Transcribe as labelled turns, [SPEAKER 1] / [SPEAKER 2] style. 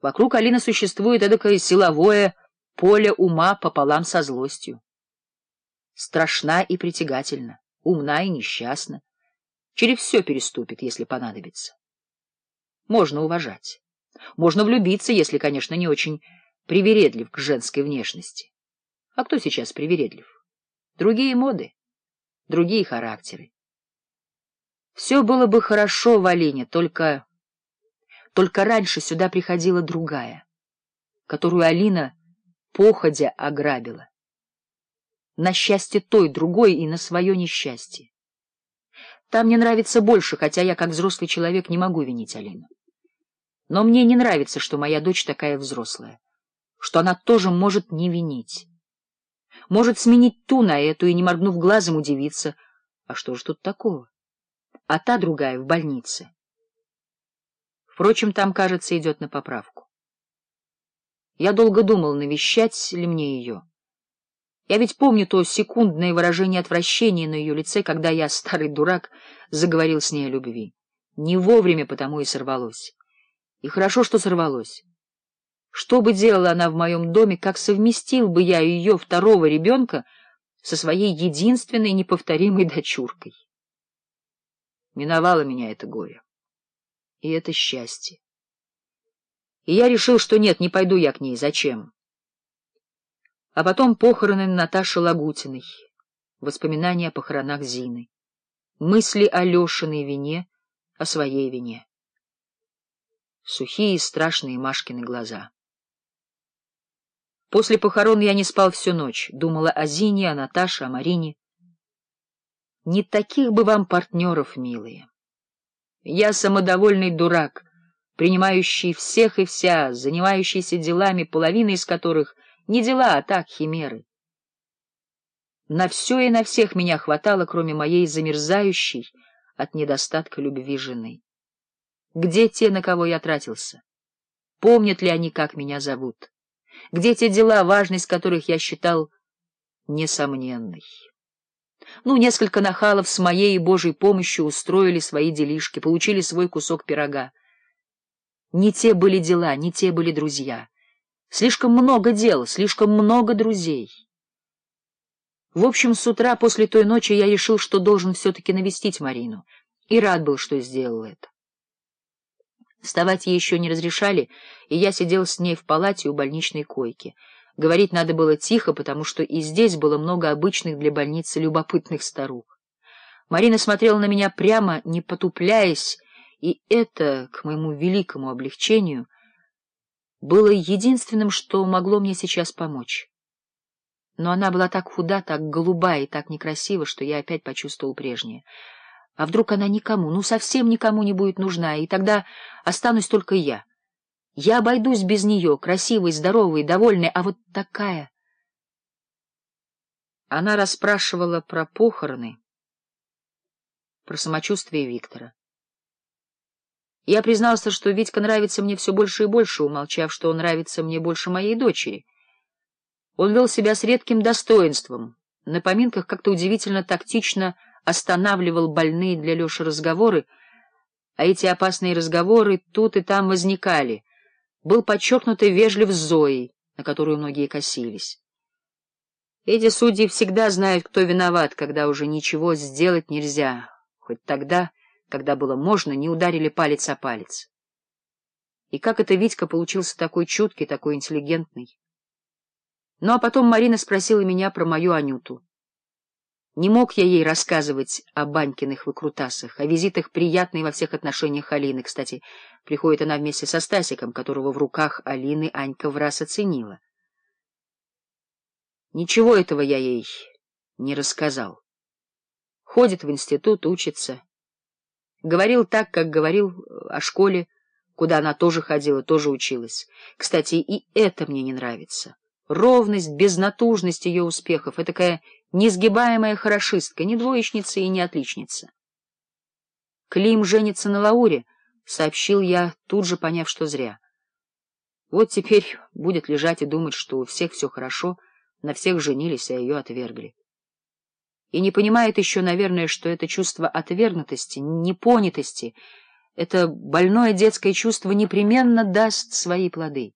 [SPEAKER 1] Вокруг Алина существует эдакое силовое поле ума пополам со злостью. Страшна и притягательна, умна и несчастна. Через все переступит, если понадобится. Можно уважать. Можно влюбиться, если, конечно, не очень привередлив к женской внешности. А кто сейчас привередлив? Другие моды, другие характеры. Все было бы хорошо в Алине, только... Только раньше сюда приходила другая, которую Алина походя ограбила. На счастье той, другой и на свое несчастье. Там мне нравится больше, хотя я, как взрослый человек, не могу винить Алину. Но мне не нравится, что моя дочь такая взрослая, что она тоже может не винить. Может сменить ту на эту и, не моргнув глазом, удивиться, а что же тут такого? А та другая в больнице. Впрочем, там, кажется, идет на поправку. Я долго думал, навещать ли мне ее. Я ведь помню то секундное выражение отвращения на ее лице, когда я, старый дурак, заговорил с ней о любви. Не вовремя потому и сорвалось. И хорошо, что сорвалось. Что бы делала она в моем доме, как совместил бы я ее второго ребенка со своей единственной неповторимой дочуркой? Миновало меня это горе и это счастье. И я решил, что нет, не пойду я к ней, зачем? А потом похороны Наташи Лагутиной, воспоминания о похоронах Зины, мысли о Лешиной вине, о своей вине. Сухие и страшные Машкины глаза. После похорон я не спал всю ночь, думала о Зине, о Наташе, о Марине. Не таких бы вам партнеров, милые. Я самодовольный дурак, принимающий всех и вся, занимающийся делами, половина из которых не дела, а так химеры. На все и на всех меня хватало, кроме моей замерзающей от недостатка любви жены. Где те, на кого я тратился? Помнят ли они, как меня зовут? Где те дела, важность которых я считал несомненной? Ну, несколько нахалов с моей и Божьей помощью устроили свои делишки, получили свой кусок пирога. Не те были дела, не те были друзья. Слишком много дел, слишком много друзей. В общем, с утра после той ночи я решил, что должен все-таки навестить Марину, и рад был, что сделал это. Вставать ей еще не разрешали, и я сидел с ней в палате у больничной койки — Говорить надо было тихо, потому что и здесь было много обычных для больницы любопытных старух. Марина смотрела на меня прямо, не потупляясь, и это, к моему великому облегчению, было единственным, что могло мне сейчас помочь. Но она была так худа, так голуба и так некрасива, что я опять почувствовал прежнее. А вдруг она никому, ну совсем никому не будет нужна, и тогда останусь только я. Я обойдусь без нее, красивой, здоровой, довольной, а вот такая... Она расспрашивала про похороны, про самочувствие Виктора. Я признался, что Витька нравится мне все больше и больше, умолчав, что он нравится мне больше моей дочери. Он вел себя с редким достоинством, на поминках как-то удивительно тактично останавливал больные для Леши разговоры, а эти опасные разговоры тут и там возникали — был подчеркнутый вежлив Зоей, на которую многие косились. Эти судьи всегда знают, кто виноват, когда уже ничего сделать нельзя, хоть тогда, когда было можно, не ударили палец о палец. И как это Витька получился такой чуткий, такой интеллигентный? Ну а потом Марина спросила меня про мою Анюту. Не мог я ей рассказывать о Банькиных выкрутасах, о визитах приятной во всех отношениях Алины. Кстати, приходит она вместе со Стасиком, которого в руках Алины Анька в раз оценила. Ничего этого я ей не рассказал. Ходит в институт, учится. Говорил так, как говорил э, о школе, куда она тоже ходила, тоже училась. Кстати, и это мне не нравится. Ровность, безнатужность ее успехов — это такая несгибаемая хорошистка, не двоечница и не отличница. Клим женится на Лауре, сообщил я, тут же поняв, что зря. Вот теперь будет лежать и думать, что у всех все хорошо, на всех женились, а ее отвергли. И не понимает еще, наверное, что это чувство отвергнутости, непонятости, это больное детское чувство непременно даст свои плоды.